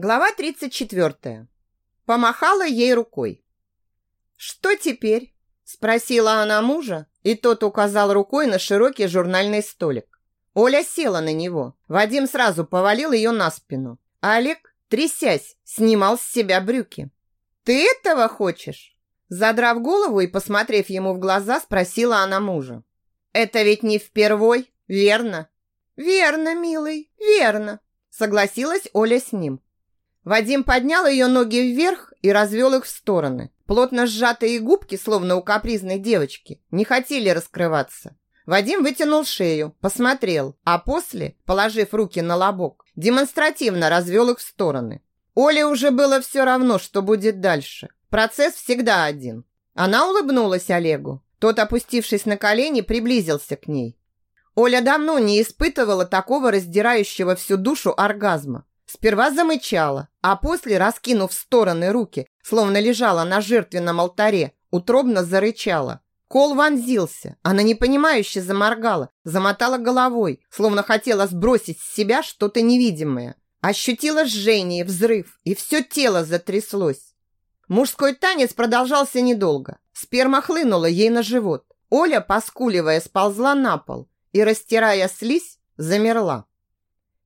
Глава 34. Помахала ей рукой. «Что теперь?» – спросила она мужа, и тот указал рукой на широкий журнальный столик. Оля села на него. Вадим сразу повалил ее на спину. Олег, трясясь, снимал с себя брюки. «Ты этого хочешь?» Задрав голову и посмотрев ему в глаза, спросила она мужа. «Это ведь не впервой, верно?» «Верно, милый, верно», согласилась Оля с ним. Вадим поднял ее ноги вверх и развел их в стороны. Плотно сжатые губки, словно у капризной девочки, не хотели раскрываться. Вадим вытянул шею, посмотрел, а после, положив руки на лобок, демонстративно развел их в стороны. Оле уже было все равно, что будет дальше. Процесс всегда один. Она улыбнулась Олегу. Тот, опустившись на колени, приблизился к ней. Оля давно не испытывала такого раздирающего всю душу оргазма. Сперва замычала, а после, раскинув в стороны руки, словно лежала на жертвенном алтаре, утробно зарычала. Кол вонзился. Она непонимающе заморгала, замотала головой, словно хотела сбросить с себя что-то невидимое. Ощутила жжение, взрыв, и все тело затряслось. Мужской танец продолжался недолго. Сперма хлынула ей на живот. Оля, поскуливая, сползла на пол и, растирая слизь, замерла.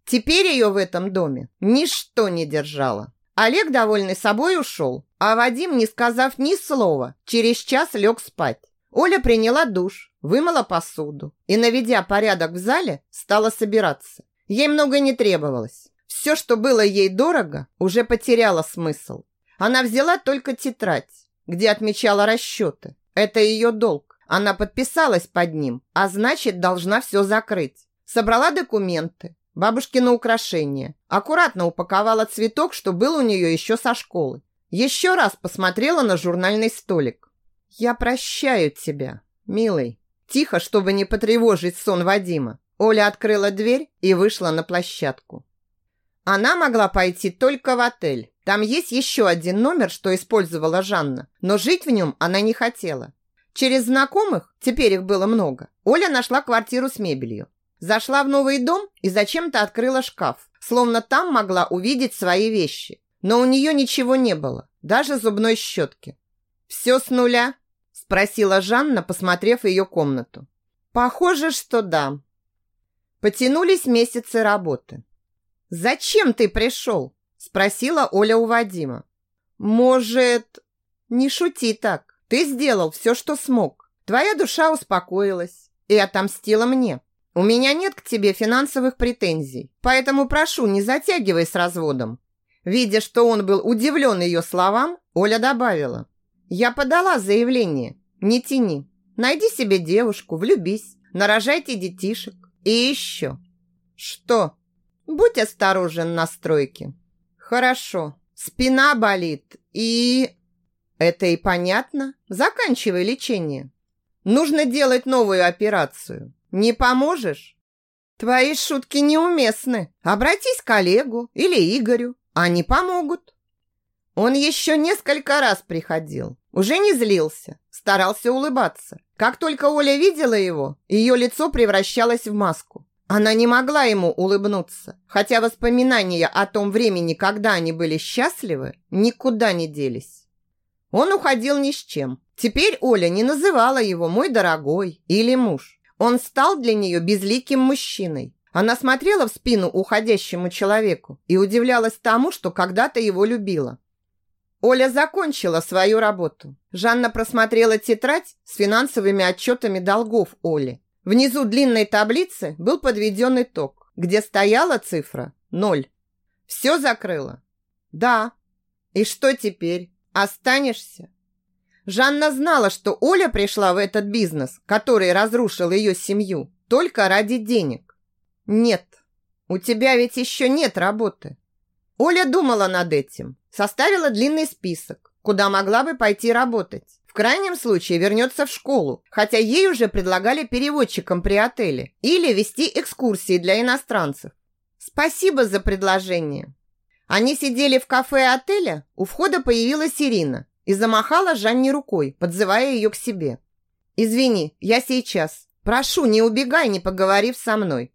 Теперь ее в этом доме ничто не держало. Олег, довольный собой, ушел, а Вадим, не сказав ни слова, через час лег спать. Оля приняла душ, вымыла посуду и, наведя порядок в зале, стала собираться. Ей много не требовалось. Все, что было ей дорого, уже потеряло смысл. Она взяла только тетрадь, где отмечала расчеты. Это ее долг. Она подписалась под ним, а значит, должна все закрыть. Собрала документы, Бабушкино украшение. Аккуратно упаковала цветок, что был у нее еще со школы. Еще раз посмотрела на журнальный столик. «Я прощаю тебя, милый». Тихо, чтобы не потревожить сон Вадима. Оля открыла дверь и вышла на площадку. Она могла пойти только в отель. Там есть еще один номер, что использовала Жанна, но жить в нем она не хотела. Через знакомых, теперь их было много, Оля нашла квартиру с мебелью. Зашла в новый дом и зачем-то открыла шкаф, словно там могла увидеть свои вещи. Но у нее ничего не было, даже зубной щетки. «Все с нуля?» – спросила Жанна, посмотрев ее комнату. «Похоже, что да». Потянулись месяцы работы. «Зачем ты пришел?» – спросила Оля у Вадима. «Может...» «Не шути так. Ты сделал все, что смог. Твоя душа успокоилась и отомстила мне. У меня нет к тебе финансовых претензий, поэтому прошу, не затягивай с разводом. Видя, что он был удивлен ее словам, Оля добавила. Я подала заявление. Не тяни. Найди себе девушку, влюбись, нарожайте детишек. И еще. Что? Будь осторожен на стройке. Хорошо. Спина болит и... Это и понятно. Заканчивай лечение. Нужно делать новую операцию. Не поможешь? Твои шутки неуместны. Обратись к Олегу или Игорю. Они помогут. Он еще несколько раз приходил. Уже не злился, старался улыбаться. Как только Оля видела его, ее лицо превращалось в маску. Она не могла ему улыбнуться, хотя воспоминания о том времени, когда они были счастливы, никуда не делись. Он уходил ни с чем. Теперь Оля не называла его «мой дорогой» или «муж». Он стал для нее безликим мужчиной. Она смотрела в спину уходящему человеку и удивлялась тому, что когда-то его любила. Оля закончила свою работу. Жанна просмотрела тетрадь с финансовыми отчетами долгов Оли. Внизу длинной таблицы был подведен итог, где стояла цифра ноль. Все закрыла? Да. И что теперь? Останешься? Жанна знала, что Оля пришла в этот бизнес, который разрушил ее семью, только ради денег. Нет, у тебя ведь еще нет работы. Оля думала над этим, составила длинный список, куда могла бы пойти работать. В крайнем случае вернется в школу, хотя ей уже предлагали переводчиком при отеле или вести экскурсии для иностранцев. Спасибо за предложение. Они сидели в кафе отеля, у входа появилась Ирина и замахала Жанне рукой, подзывая ее к себе. «Извини, я сейчас. Прошу, не убегай, не поговорив со мной».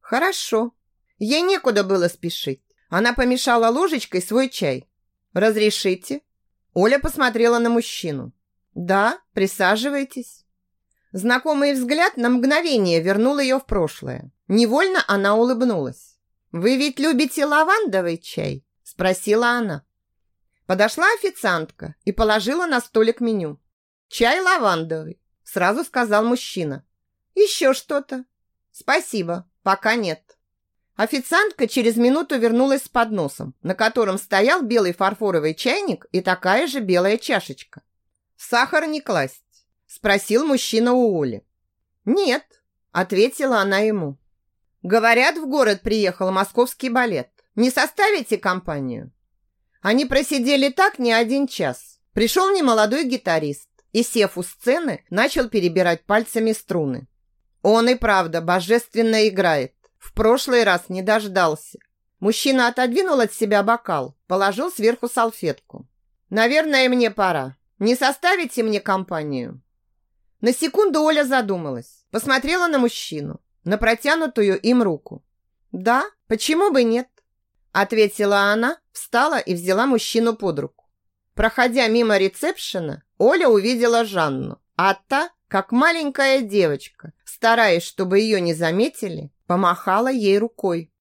«Хорошо». Ей некуда было спешить. Она помешала ложечкой свой чай. «Разрешите?» Оля посмотрела на мужчину. «Да, присаживайтесь». Знакомый взгляд на мгновение вернул ее в прошлое. Невольно она улыбнулась. «Вы ведь любите лавандовый чай?» Спросила она. Подошла официантка и положила на столик меню. «Чай лавандовый», сразу сказал мужчина. «Еще что-то?» «Спасибо, пока нет». Официантка через минуту вернулась с подносом, на котором стоял белый фарфоровый чайник и такая же белая чашечка. «Сахар не класть?» – спросил мужчина у Оли. «Нет», – ответила она ему. «Говорят, в город приехал московский балет. Не составите компанию?» Они просидели так не один час. Пришел немолодой гитарист и, сев у сцены, начал перебирать пальцами струны. Он и правда божественно играет. В прошлый раз не дождался. Мужчина отодвинул от себя бокал, положил сверху салфетку. «Наверное, мне пора. Не составите мне компанию?» На секунду Оля задумалась, посмотрела на мужчину, на протянутую им руку. «Да, почему бы нет?» Ответила она, встала и взяла мужчину под руку. Проходя мимо ресепшена, Оля увидела Жанну, а та, как маленькая девочка, стараясь, чтобы ее не заметили, помахала ей рукой.